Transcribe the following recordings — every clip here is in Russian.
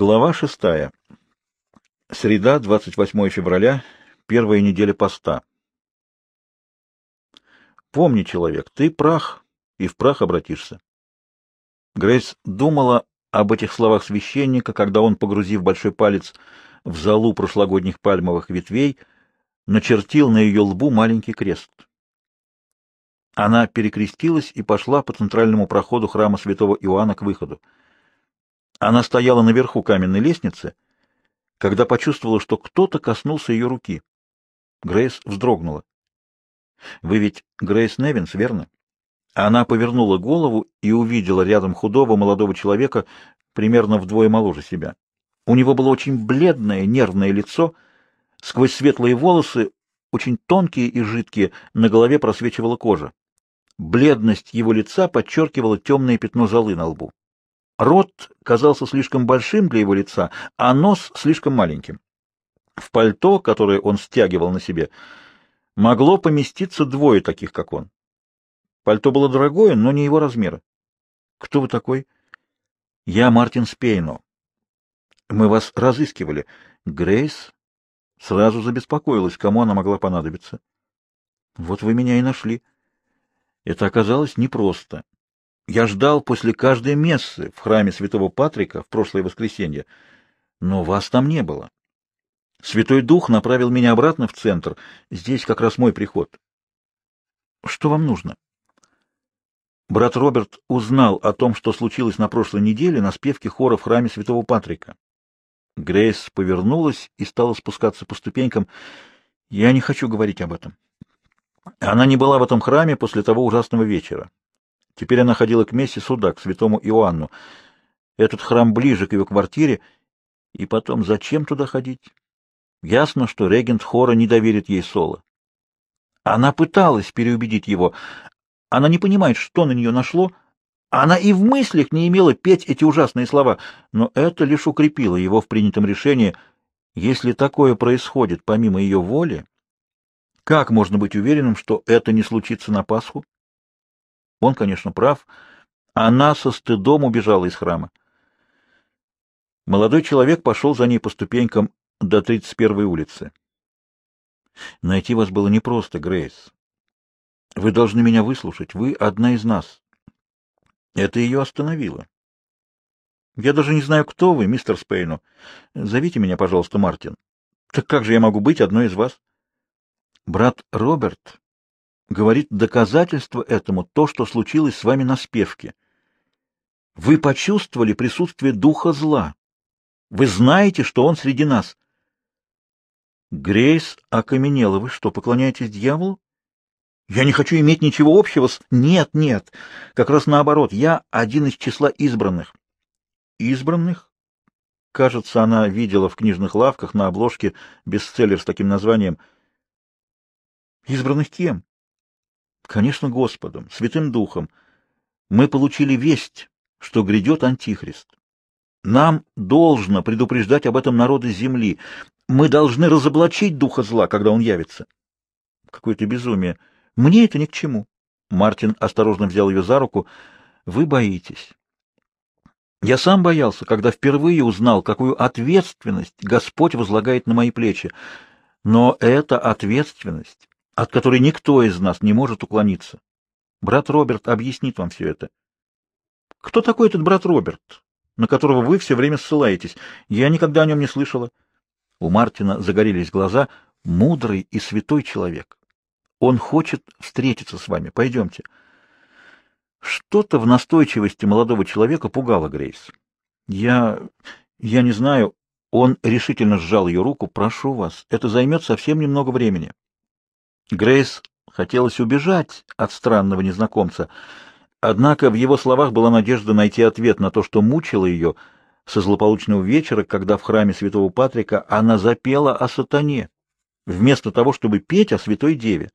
Глава шестая. Среда, 28 февраля, первая неделя поста. Помни, человек, ты прах, и в прах обратишься. Грейс думала об этих словах священника, когда он, погрузив большой палец в залу прошлогодних пальмовых ветвей, начертил на ее лбу маленький крест. Она перекрестилась и пошла по центральному проходу храма святого Иоанна к выходу. Она стояла наверху каменной лестницы, когда почувствовала, что кто-то коснулся ее руки. Грейс вздрогнула. «Вы ведь Грейс Невинс, верно?» Она повернула голову и увидела рядом худого молодого человека, примерно вдвое моложе себя. У него было очень бледное, нервное лицо, сквозь светлые волосы, очень тонкие и жидкие, на голове просвечивала кожа. Бледность его лица подчеркивала темное пятно золы на лбу. Рот казался слишком большим для его лица, а нос слишком маленьким. В пальто, которое он стягивал на себе, могло поместиться двое таких, как он. Пальто было дорогое, но не его размера. «Кто вы такой?» «Я Мартин Спейно. Мы вас разыскивали. Грейс сразу забеспокоилась, кому она могла понадобиться. Вот вы меня и нашли. Это оказалось непросто. Я ждал после каждой мессы в храме святого Патрика в прошлое воскресенье, но вас там не было. Святой Дух направил меня обратно в центр. Здесь как раз мой приход. Что вам нужно? Брат Роберт узнал о том, что случилось на прошлой неделе на спевке хора в храме святого Патрика. Грейс повернулась и стала спускаться по ступенькам. Я не хочу говорить об этом. Она не была в этом храме после того ужасного вечера. Теперь она ходила к мессе суда, к святому Иоанну. Этот храм ближе к ее квартире. И потом, зачем туда ходить? Ясно, что регент хора не доверит ей соло. Она пыталась переубедить его. Она не понимает, что на нее нашло. Она и в мыслях не имела петь эти ужасные слова, но это лишь укрепило его в принятом решении. Если такое происходит помимо ее воли, как можно быть уверенным, что это не случится на Пасху? Он, конечно, прав. Она со стыдом убежала из храма. Молодой человек пошел за ней по ступенькам до 31-й улицы. Найти вас было непросто, Грейс. Вы должны меня выслушать. Вы одна из нас. Это ее остановило. Я даже не знаю, кто вы, мистер Спейну. Зовите меня, пожалуйста, Мартин. Так как же я могу быть одной из вас? Брат Роберт говорит доказательство этому то, что случилось с вами на спевке. Вы почувствовали присутствие духа зла. Вы знаете, что он среди нас. Грейс окаменела. Вы что, поклоняетесь дьяволу? Я не хочу иметь ничего общего с... Нет, нет. Как раз наоборот. Я один из числа избранных. Избранных? Кажется, она видела в книжных лавках на обложке бестселлер с таким названием. Избранных кем? Конечно, Господом, Святым Духом. Мы получили весть, что грядет Антихрист. Нам должно предупреждать об этом народы земли. Мы должны разоблачить духа зла, когда он явится. Какое-то безумие. Мне это ни к чему. Мартин осторожно взял ее за руку. Вы боитесь. Я сам боялся, когда впервые узнал, какую ответственность Господь возлагает на мои плечи. Но эта ответственность от которой никто из нас не может уклониться. Брат Роберт объяснит вам все это. Кто такой этот брат Роберт, на которого вы все время ссылаетесь? Я никогда о нем не слышала. У Мартина загорелись глаза. Мудрый и святой человек. Он хочет встретиться с вами. Пойдемте. Что-то в настойчивости молодого человека пугало Грейс. Я... я не знаю. Он решительно сжал ее руку. Прошу вас, это займет совсем немного времени. Грейс хотелось убежать от странного незнакомца, однако в его словах была надежда найти ответ на то, что мучило ее со злополучного вечера, когда в храме святого Патрика она запела о сатане, вместо того, чтобы петь о святой деве.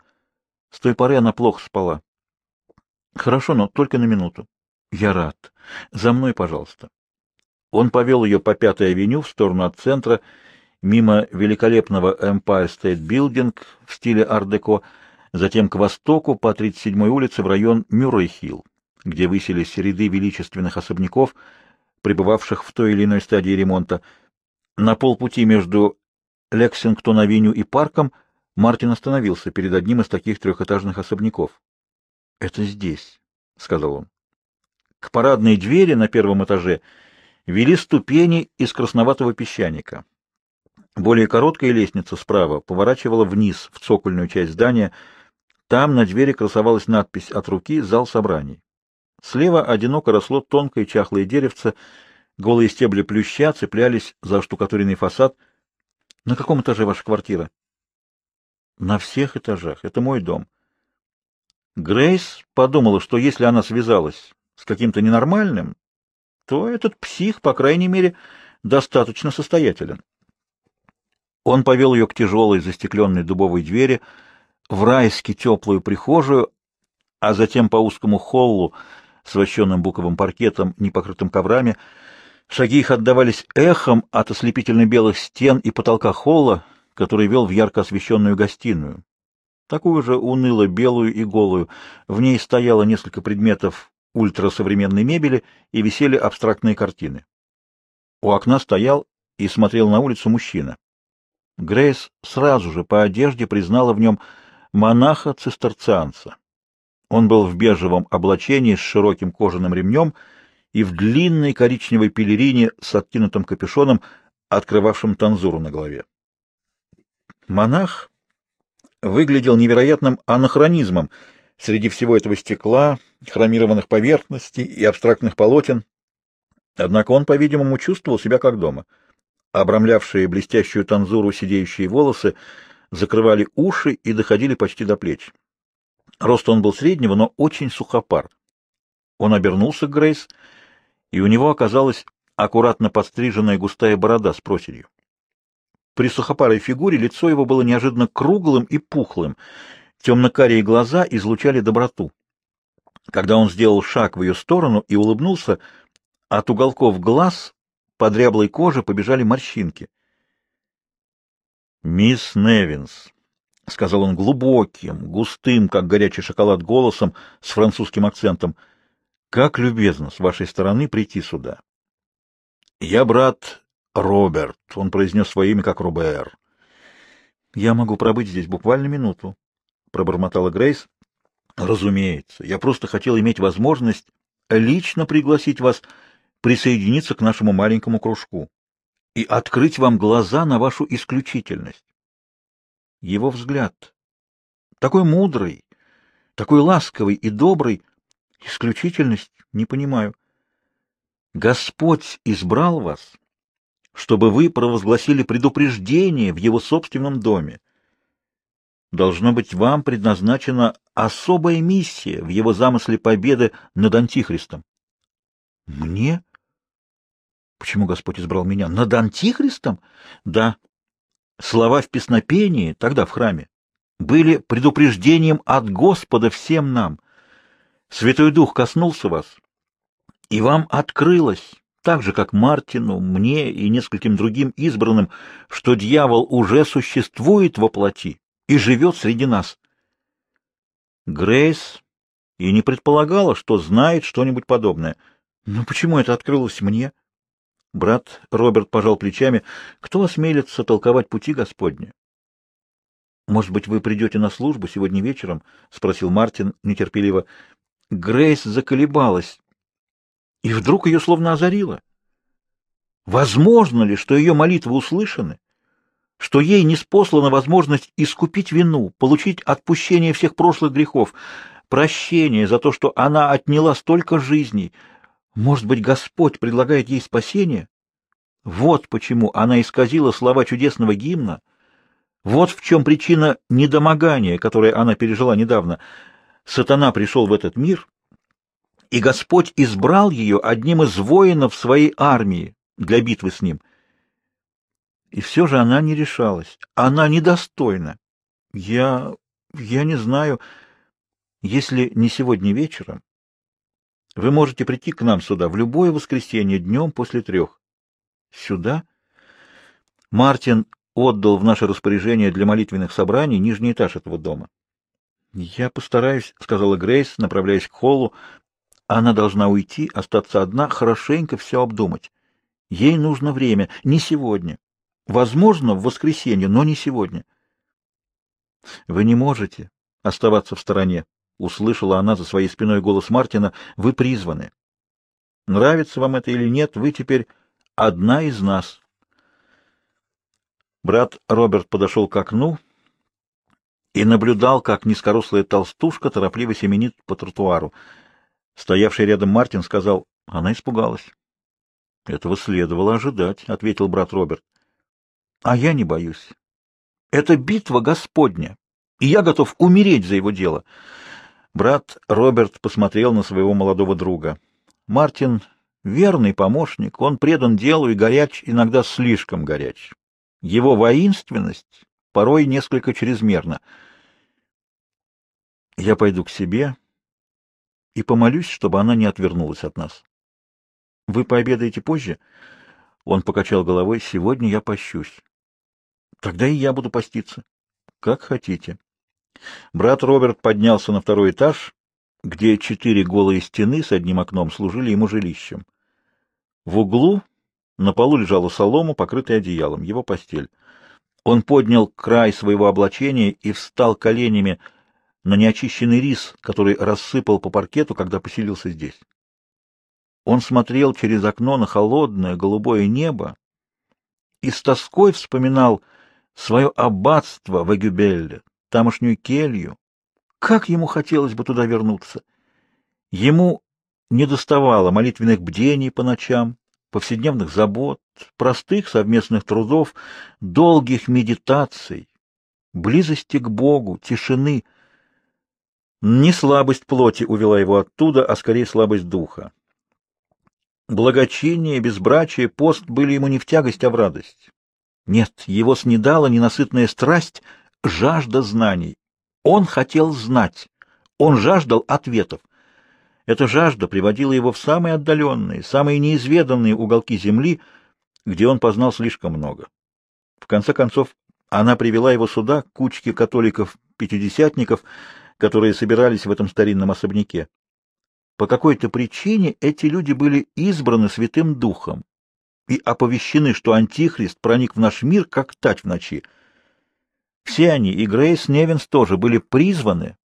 С той поры она плохо спала. Хорошо, но только на минуту. Я рад. За мной, пожалуйста. Он повел ее по Пятой авеню в сторону от центра, мимо великолепного Empire State Building в стиле ар-деко, затем к востоку по 37-й улице в район Мюррей-Хилл, где высились ряды величественных особняков, пребывавших в той или иной стадии ремонта. На полпути между Лексингтон-авеню и парком Мартин остановился перед одним из таких трехэтажных особняков. — Это здесь, — сказал он. К парадной двери на первом этаже вели ступени из красноватого песчаника. Более короткая лестница справа поворачивала вниз, в цокольную часть здания. Там на двери красовалась надпись от руки «Зал собраний». Слева одиноко росло тонкое чахлое деревце, голые стебли плюща цеплялись за штукатуренный фасад. На каком этаже ваша квартира? На всех этажах. Это мой дом. Грейс подумала, что если она связалась с каким-то ненормальным, то этот псих, по крайней мере, достаточно состоятелен. Он повел ее к тяжелой застекленной дубовой двери, в райски теплую прихожую, а затем по узкому холлу с вощенным буковым паркетом, непокрытым коврами. Шаги их отдавались эхом от ослепительно белых стен и потолка холла, который вел в ярко освещенную гостиную. Такую же уныло-белую и голую. В ней стояло несколько предметов ультрасовременной мебели и висели абстрактные картины. У окна стоял и смотрел на улицу мужчина. Грейс сразу же по одежде признала в нем монаха-цистерцианца. Он был в бежевом облачении с широким кожаным ремнем и в длинной коричневой пелерине с откинутым капюшоном, открывавшим танзуру на голове. Монах выглядел невероятным анахронизмом среди всего этого стекла, хромированных поверхностей и абстрактных полотен. Однако он, по-видимому, чувствовал себя как дома — обрамлявшие блестящую танзуру сидеющие волосы, закрывали уши и доходили почти до плеч. Рост он был среднего, но очень сухопар. Он обернулся к Грейс, и у него оказалась аккуратно подстриженная густая борода с проседью. При сухопарой фигуре лицо его было неожиданно круглым и пухлым, темно-карие глаза излучали доброту. Когда он сделал шаг в ее сторону и улыбнулся, от уголков глаз по дряблой коже побежали морщинки. «Мисс Невинс», — сказал он глубоким, густым, как горячий шоколад, голосом с французским акцентом, — «как любезно с вашей стороны прийти сюда». «Я брат Роберт», — он произнес свое имя как Робер. «Я могу пробыть здесь буквально минуту», — пробормотала Грейс. «Разумеется, я просто хотел иметь возможность лично пригласить вас присоединиться к нашему маленькому кружку и открыть вам глаза на вашу исключительность. Его взгляд, такой мудрый, такой ласковый и добрый, исключительность, не понимаю. Господь избрал вас, чтобы вы провозгласили предупреждение в его собственном доме. Должно быть, вам предназначена особая миссия в его замысле победы над Антихристом. Мне? Почему Господь избрал меня? Над Антихристом? Да. Слова в песнопении, тогда в храме, были предупреждением от Господа всем нам. Святой Дух коснулся вас, и вам открылось, так же, как Мартину, мне и нескольким другим избранным, что дьявол уже существует во плоти и живет среди нас. Грейс и не предполагала, что знает что-нибудь подобное — но почему это открылось мне? Брат Роберт пожал плечами. Кто осмелится толковать пути Господня? Может быть, вы придете на службу сегодня вечером? спросил Мартин нетерпеливо. Грейс заколебалась, и вдруг ее словно озарило. Возможно ли, что ее молитвы услышаны? что ей не спослана возможность искупить вину, получить отпущение всех прошлых грехов, прощение за то, что она отняла столько жизней — может быть, Господь предлагает ей спасение? Вот почему она исказила слова чудесного гимна. Вот в чем причина недомогания, которое она пережила недавно. Сатана пришел в этот мир, и Господь избрал ее одним из воинов своей армии для битвы с ним. И все же она не решалась. Она недостойна. Я... я не знаю. Если не сегодня вечером, вы можете прийти к нам сюда в любое воскресенье днем после трех. Сюда? Мартин отдал в наше распоряжение для молитвенных собраний нижний этаж этого дома. Я постараюсь, сказала Грейс, направляясь к холлу. Она должна уйти, остаться одна, хорошенько все обдумать. Ей нужно время, не сегодня. Возможно, в воскресенье, но не сегодня. Вы не можете оставаться в стороне, — услышала она за своей спиной голос Мартина, — «вы призваны. Нравится вам это или нет, вы теперь одна из нас». Брат Роберт подошел к окну и наблюдал, как низкорослая толстушка торопливо семенит по тротуару. Стоявший рядом Мартин сказал, она испугалась. — Этого следовало ожидать, — ответил брат Роберт. — А я не боюсь. Это битва Господня, и я готов умереть за его дело. Брат Роберт посмотрел на своего молодого друга. Мартин — верный помощник, он предан делу и горяч, иногда слишком горяч. Его воинственность порой несколько чрезмерна. Я пойду к себе и помолюсь, чтобы она не отвернулась от нас. Вы пообедаете позже? Он покачал головой. Сегодня я пощусь. Тогда и я буду поститься. Как хотите. Брат Роберт поднялся на второй этаж, где четыре голые стены с одним окном служили ему жилищем. В углу на полу лежала солома, покрытая одеялом, его постель. Он поднял край своего облачения и встал коленями на неочищенный рис, который рассыпал по паркету, когда поселился здесь. Он смотрел через окно на холодное голубое небо и с тоской вспоминал свое аббатство в Эгюбелле, тамошнюю келью. Как ему хотелось бы туда вернуться! Ему недоставало молитвенных бдений по ночам, повседневных забот, простых совместных трудов, долгих медитаций, близости к Богу, тишины. Не слабость плоти увела его оттуда, а скорее слабость духа. Благочиние, безбрачие, пост были ему не в тягость, а в радость. Нет, его снедала ненасытная страсть жажда знаний. Он хотел знать. Он жаждал ответов. Эта жажда приводила его в самые отдаленные, самые неизведанные уголки земли, где он познал слишком много. В конце концов, она привела его сюда, к кучке католиков-пятидесятников, которые собирались в этом старинном особняке. По какой-то причине эти люди были избраны Святым Духом и оповещены, что Антихрист проник в наш мир, как тать в ночи — все они, и Грейс Невинс тоже, были призваны,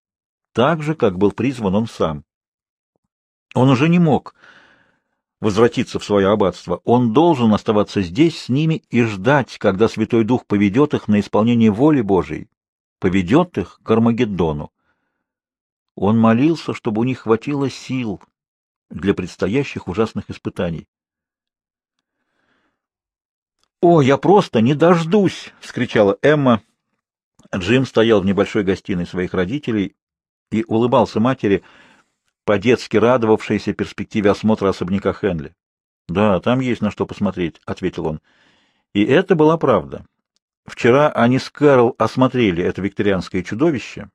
так же, как был призван он сам. Он уже не мог возвратиться в свое аббатство. Он должен оставаться здесь с ними и ждать, когда Святой Дух поведет их на исполнение воли Божией, поведет их к Армагеддону. Он молился, чтобы у них хватило сил для предстоящих ужасных испытаний. «О, я просто не дождусь!» — вскричала Эмма. Джим стоял в небольшой гостиной своих родителей и улыбался матери, по-детски радовавшейся перспективе осмотра особняка Хенли. «Да, там есть на что посмотреть», — ответил он. И это была правда. Вчера они с Кэрол осмотрели это викторианское чудовище.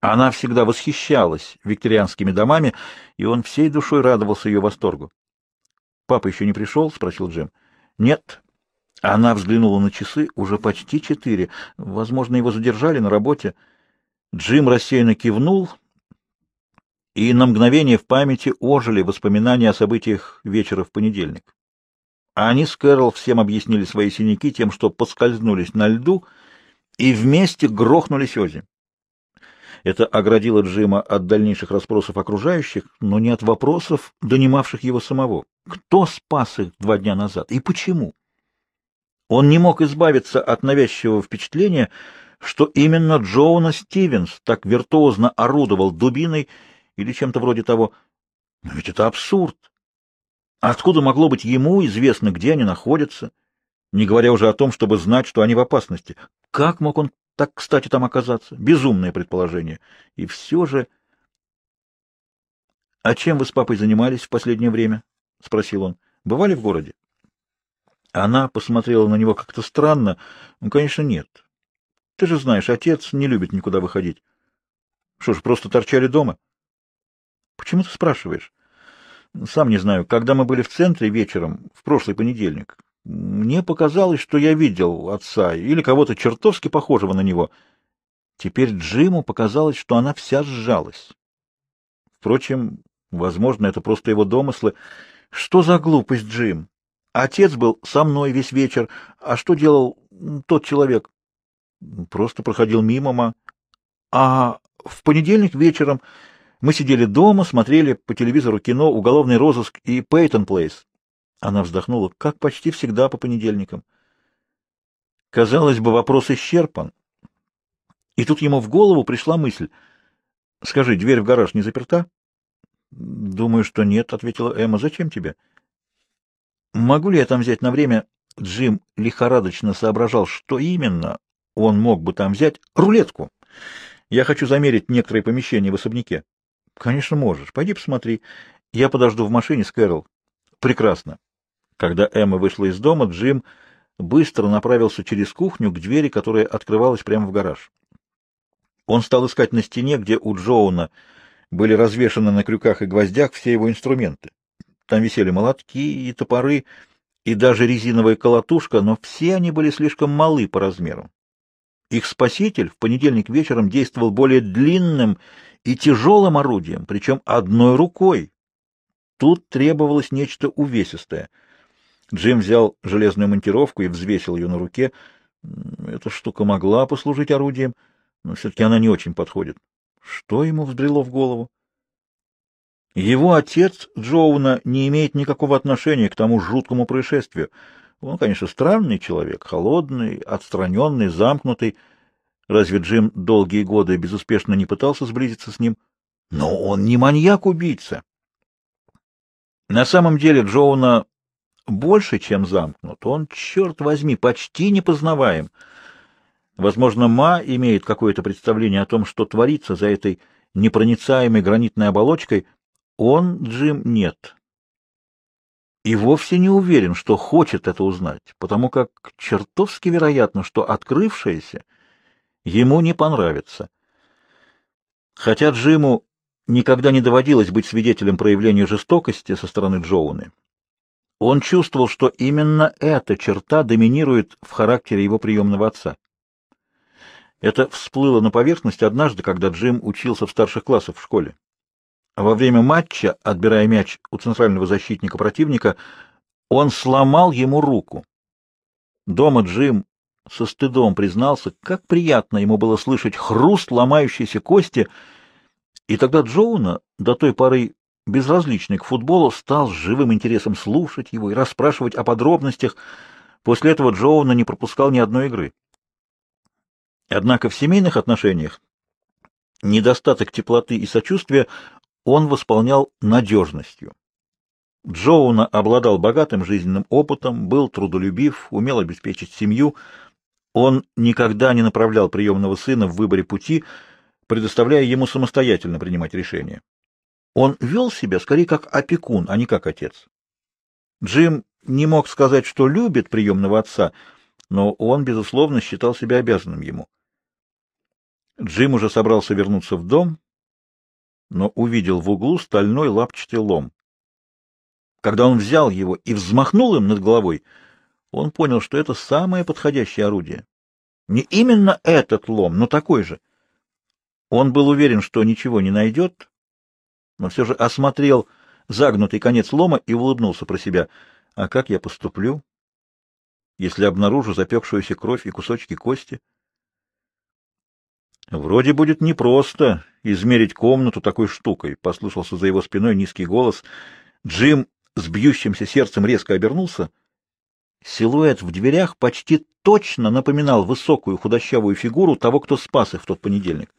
Она всегда восхищалась викторианскими домами, и он всей душой радовался ее восторгу. «Папа еще не пришел?» — спросил Джим. «Нет», она взглянула на часы, уже почти четыре. Возможно, его задержали на работе. Джим рассеянно кивнул, и на мгновение в памяти ожили воспоминания о событиях вечера в понедельник. Они с Кэрол всем объяснили свои синяки тем, что поскользнулись на льду и вместе грохнулись ози. Это оградило Джима от дальнейших расспросов окружающих, но не от вопросов, донимавших его самого. Кто спас их два дня назад и почему? Он не мог избавиться от навязчивого впечатления, что именно Джоуна Стивенс так виртуозно орудовал дубиной или чем-то вроде того. Но ведь это абсурд. Откуда могло быть ему известно, где они находятся, не говоря уже о том, чтобы знать, что они в опасности? Как мог он так, кстати, там оказаться? Безумное предположение. И все же... — А чем вы с папой занимались в последнее время? — спросил он. — Бывали в городе? Она посмотрела на него как-то странно. Ну, конечно, нет. Ты же знаешь, отец не любит никуда выходить. Что ж, просто торчали дома? Почему ты спрашиваешь? Сам не знаю. Когда мы были в центре вечером, в прошлый понедельник, мне показалось, что я видел отца или кого-то чертовски похожего на него. Теперь Джиму показалось, что она вся сжалась. Впрочем, возможно, это просто его домыслы. Что за глупость, Джим? Отец был со мной весь вечер. А что делал тот человек? Просто проходил мимо, ма. А в понедельник вечером мы сидели дома, смотрели по телевизору кино «Уголовный розыск» и «Пейтон Плейс». Она вздохнула, как почти всегда по понедельникам. Казалось бы, вопрос исчерпан. И тут ему в голову пришла мысль. «Скажи, дверь в гараж не заперта?» «Думаю, что нет», — ответила Эмма. «Зачем тебе?» Могу ли я там взять на время? Джим лихорадочно соображал, что именно он мог бы там взять. Рулетку. Я хочу замерить некоторые помещения в особняке. Конечно, можешь. Пойди посмотри. Я подожду в машине с Кэрол. Прекрасно. Когда Эмма вышла из дома, Джим быстро направился через кухню к двери, которая открывалась прямо в гараж. Он стал искать на стене, где у Джоуна были развешаны на крюках и гвоздях все его инструменты. Там висели молотки и топоры, и даже резиновая колотушка, но все они были слишком малы по размеру. Их спаситель в понедельник вечером действовал более длинным и тяжелым орудием, причем одной рукой. Тут требовалось нечто увесистое. Джим взял железную монтировку и взвесил ее на руке. Эта штука могла послужить орудием, но все-таки она не очень подходит. Что ему взбрело в голову? Его отец Джоуна не имеет никакого отношения к тому жуткому происшествию. Он, конечно, странный человек, холодный, отстраненный, замкнутый. Разве Джим долгие годы безуспешно не пытался сблизиться с ним? Но он не маньяк-убийца. На самом деле Джоуна больше, чем замкнут. Он, черт возьми, почти непознаваем. Возможно, Ма имеет какое-то представление о том, что творится за этой непроницаемой гранитной оболочкой, он, Джим, нет. И вовсе не уверен, что хочет это узнать, потому как чертовски вероятно, что открывшееся ему не понравится. Хотя Джиму никогда не доводилось быть свидетелем проявления жестокости со стороны Джоуны, он чувствовал, что именно эта черта доминирует в характере его приемного отца. Это всплыло на поверхность однажды, когда Джим учился в старших классах в школе. Во время матча, отбирая мяч у центрального защитника противника, он сломал ему руку. Дома Джим со стыдом признался, как приятно ему было слышать хруст ломающейся кости, и тогда Джоуна, до той поры безразличный к футболу, стал с живым интересом слушать его и расспрашивать о подробностях. После этого Джоуна не пропускал ни одной игры. Однако в семейных отношениях недостаток теплоты и сочувствия он восполнял надежностью. Джоуна обладал богатым жизненным опытом, был трудолюбив, умел обеспечить семью. Он никогда не направлял приемного сына в выборе пути, предоставляя ему самостоятельно принимать решения. Он вел себя скорее как опекун, а не как отец. Джим не мог сказать, что любит приемного отца, но он, безусловно, считал себя обязанным ему. Джим уже собрался вернуться в дом, но увидел в углу стальной лапчатый лом. Когда он взял его и взмахнул им над головой, он понял, что это самое подходящее орудие. Не именно этот лом, но такой же. Он был уверен, что ничего не найдет, но все же осмотрел загнутый конец лома и улыбнулся про себя. А как я поступлю, если обнаружу запекшуюся кровь и кусочки кости? Вроде будет непросто измерить комнату такой штукой, послышался за его спиной низкий голос. Джим с бьющимся сердцем резко обернулся. Силуэт в дверях почти точно напоминал высокую худощавую фигуру того, кто спас их в тот понедельник.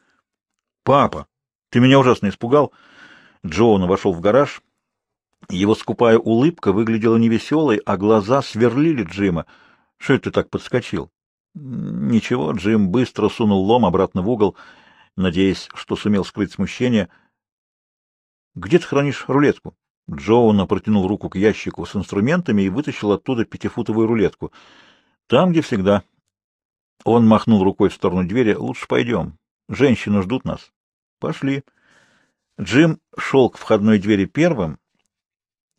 «Папа, ты меня ужасно испугал!» Джоуна вошел в гараж. Его скупая улыбка выглядела невеселой, а глаза сверлили Джима. «Что это ты так подскочил?» Ничего, Джим быстро сунул лом обратно в угол, надеясь, что сумел скрыть смущение. — Где ты хранишь рулетку? Джоуна протянул руку к ящику с инструментами и вытащил оттуда пятифутовую рулетку. — Там, где всегда. Он махнул рукой в сторону двери. — Лучше пойдем. Женщины ждут нас. — Пошли. Джим шел к входной двери первым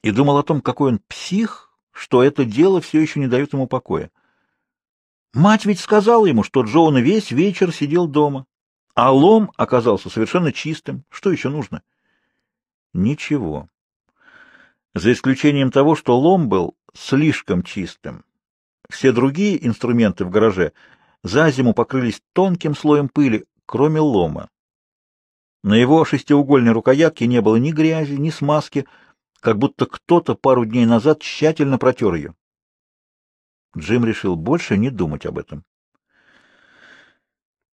и думал о том, какой он псих, что это дело все еще не дает ему покоя. Мать ведь сказала ему, что Джоуна весь вечер сидел дома, а лом оказался совершенно чистым. Что еще нужно? Ничего. За исключением того, что лом был слишком чистым. Все другие инструменты в гараже за зиму покрылись тонким слоем пыли, кроме лома. На его шестиугольной рукоятке не было ни грязи, ни смазки, как будто кто-то пару дней назад тщательно протер ее. Джим решил больше не думать об этом.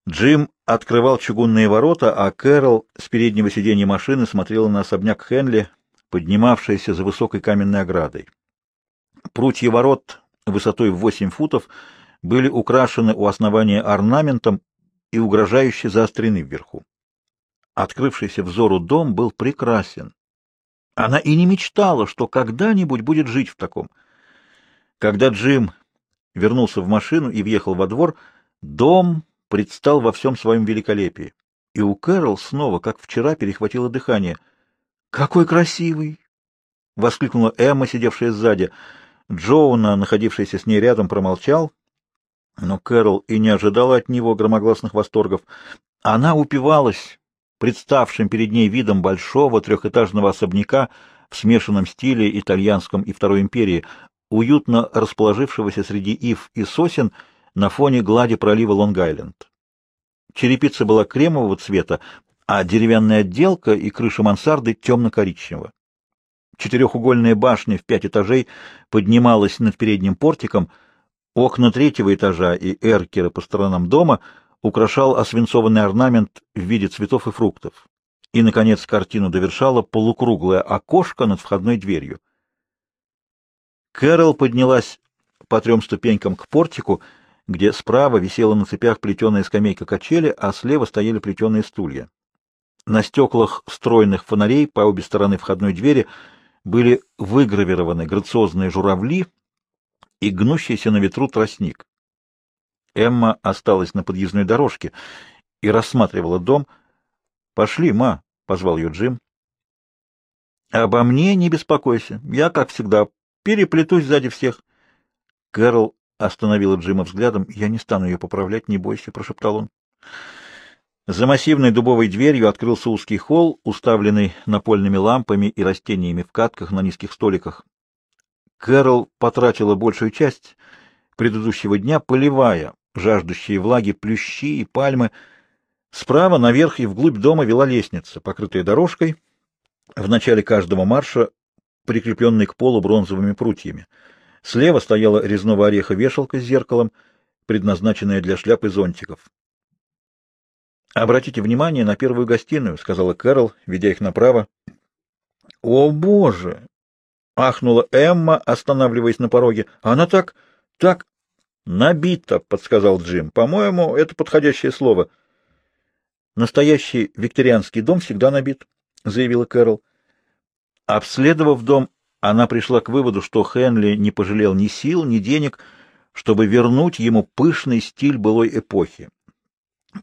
Джим открывал чугунные ворота, а Кэрол с переднего сиденья машины смотрела на особняк Хенли, поднимавшийся за высокой каменной оградой. Прутья ворот высотой в 8 футов были украшены у основания орнаментом и угрожающе заострены вверху. Открывшийся взору дом был прекрасен. Она и не мечтала, что когда-нибудь будет жить в таком. Когда Джим вернулся в машину и въехал во двор, дом предстал во всем своем великолепии. И у Кэрол снова, как вчера, перехватило дыхание. «Какой красивый!» — воскликнула Эмма, сидевшая сзади. Джоуна, находившийся с ней рядом, промолчал, но Кэрол и не ожидала от него громогласных восторгов. Она упивалась представшим перед ней видом большого трехэтажного особняка в смешанном стиле итальянском и Второй империи уютно расположившегося среди ив и сосен на фоне глади пролива Лонг-Айленд. Черепица была кремового цвета, а деревянная отделка и крыша мансарды темно-коричневого. Четырехугольная башня в пять этажей поднималась над передним портиком, окна третьего этажа и эркера по сторонам дома украшал освинцованный орнамент в виде цветов и фруктов. И, наконец, картину довершало полукруглое окошко над входной дверью. Кэрол поднялась по трем ступенькам к портику, где справа висела на цепях плетеная скамейка качели, а слева стояли плетеные стулья. На стеклах стройных фонарей по обе стороны входной двери были выгравированы грациозные журавли и гнущийся на ветру тростник. Эмма осталась на подъездной дорожке и рассматривала дом. «Пошли, ма», — позвал ее Джим. «Обо мне не беспокойся. Я, как всегда, переплетусь сзади всех. Кэрол остановила Джима взглядом. «Я не стану ее поправлять, не бойся», — прошептал он. За массивной дубовой дверью открылся узкий холл, уставленный напольными лампами и растениями в катках на низких столиках. Кэрол потратила большую часть предыдущего дня, поливая жаждущие влаги плющи и пальмы. Справа наверх и вглубь дома вела лестница, покрытая дорожкой. В начале каждого марша прикрепленный к полу бронзовыми прутьями. Слева стояла резного ореха вешалка с зеркалом, предназначенная для шляп и зонтиков. «Обратите внимание на первую гостиную», — сказала Кэрол, ведя их направо. «О, Боже!» — ахнула Эмма, останавливаясь на пороге. «Она так... так... набита», — подсказал Джим. «По-моему, это подходящее слово». «Настоящий викторианский дом всегда набит», — заявила Кэрол. Обследовав дом, она пришла к выводу, что Хенли не пожалел ни сил, ни денег, чтобы вернуть ему пышный стиль былой эпохи.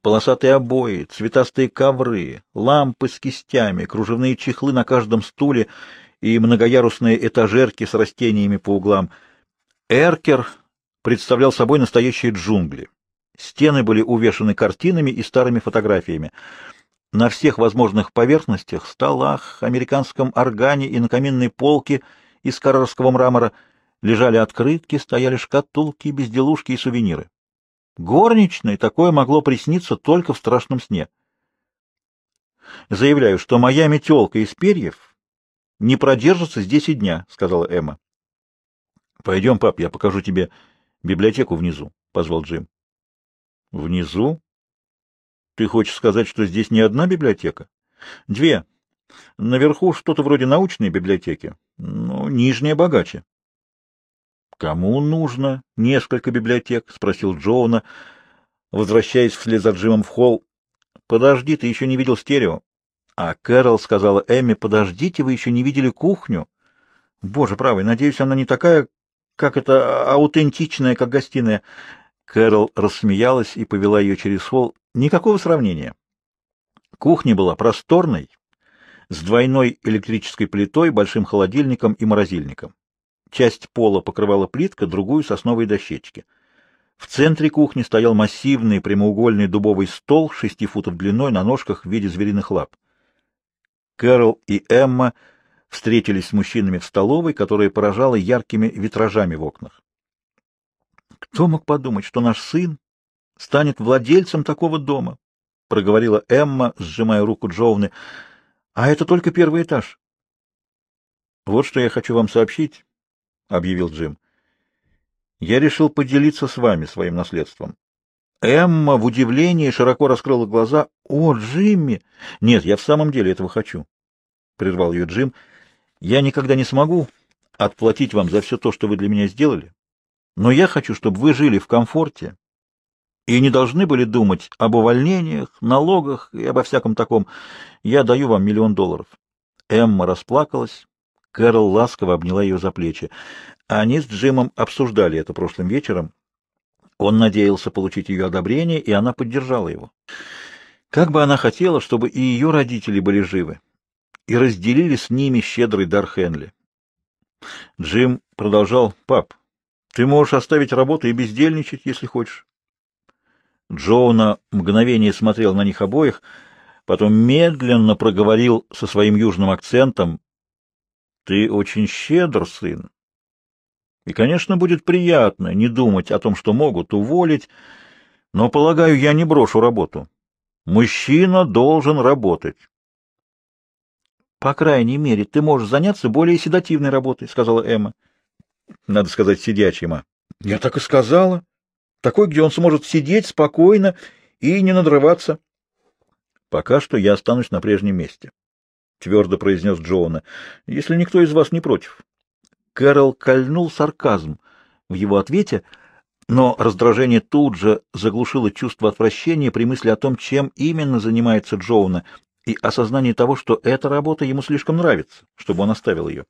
Полосатые обои, цветастые ковры, лампы с кистями, кружевные чехлы на каждом стуле и многоярусные этажерки с растениями по углам. Эркер представлял собой настоящие джунгли. Стены были увешаны картинами и старыми фотографиями на всех возможных поверхностях, столах, американском органе и на каминной полке из карарского мрамора лежали открытки, стояли шкатулки, безделушки и сувениры. Горничной такое могло присниться только в страшном сне. «Заявляю, что моя метелка из перьев не продержится здесь и дня», — сказала Эмма. «Пойдем, пап, я покажу тебе библиотеку внизу», — позвал Джим. «Внизу?» Ты хочешь сказать, что здесь не одна библиотека? Две. Наверху что-то вроде научной библиотеки, но нижняя богаче. Кому нужно несколько библиотек? спросил Джоуна, возвращаясь вслед за Джимом в холл. Подожди, ты еще не видел стерео. А Кэрол сказала Эми: "Подождите, вы еще не видели кухню". Боже правый, надеюсь, она не такая, как это а, аутентичная, как гостиная. Кэрол рассмеялась и повела ее через холл. Никакого сравнения. Кухня была просторной, с двойной электрической плитой, большим холодильником и морозильником. Часть пола покрывала плитка, другую — сосновые дощечки. В центре кухни стоял массивный прямоугольный дубовый стол шести футов длиной на ножках в виде звериных лап. Кэрол и Эмма встретились с мужчинами в столовой, которая поражала яркими витражами в окнах. Кто мог подумать, что наш сын станет владельцем такого дома, — проговорила Эмма, сжимая руку Джоуны. — А это только первый этаж. — Вот что я хочу вам сообщить, — объявил Джим. — Я решил поделиться с вами своим наследством. Эмма в удивлении широко раскрыла глаза. — О, Джимми! — Нет, я в самом деле этого хочу, — прервал ее Джим. — Я никогда не смогу отплатить вам за все то, что вы для меня сделали. Но я хочу, чтобы вы жили в комфорте и не должны были думать об увольнениях, налогах и обо всяком таком. Я даю вам миллион долларов». Эмма расплакалась. Кэрол ласково обняла ее за плечи. Они с Джимом обсуждали это прошлым вечером. Он надеялся получить ее одобрение, и она поддержала его. Как бы она хотела, чтобы и ее родители были живы и разделили с ними щедрый дар Хенли. Джим продолжал, «Пап, ты можешь оставить работу и бездельничать, если хочешь. Джоуна мгновение смотрел на них обоих, потом медленно проговорил со своим южным акцентом «Ты очень щедр, сын, и, конечно, будет приятно не думать о том, что могут уволить, но, полагаю, я не брошу работу. Мужчина должен работать». «По крайней мере, ты можешь заняться более седативной работой», — сказала Эмма. «Надо сказать, сидячей, ма». «Я так и сказала» такой, где он сможет сидеть спокойно и не надрываться. — Пока что я останусь на прежнем месте, — твердо произнес Джоуна, — если никто из вас не против. Кэрол кольнул сарказм в его ответе, но раздражение тут же заглушило чувство отвращения при мысли о том, чем именно занимается Джоуна, и осознание того, что эта работа ему слишком нравится, чтобы он оставил ее.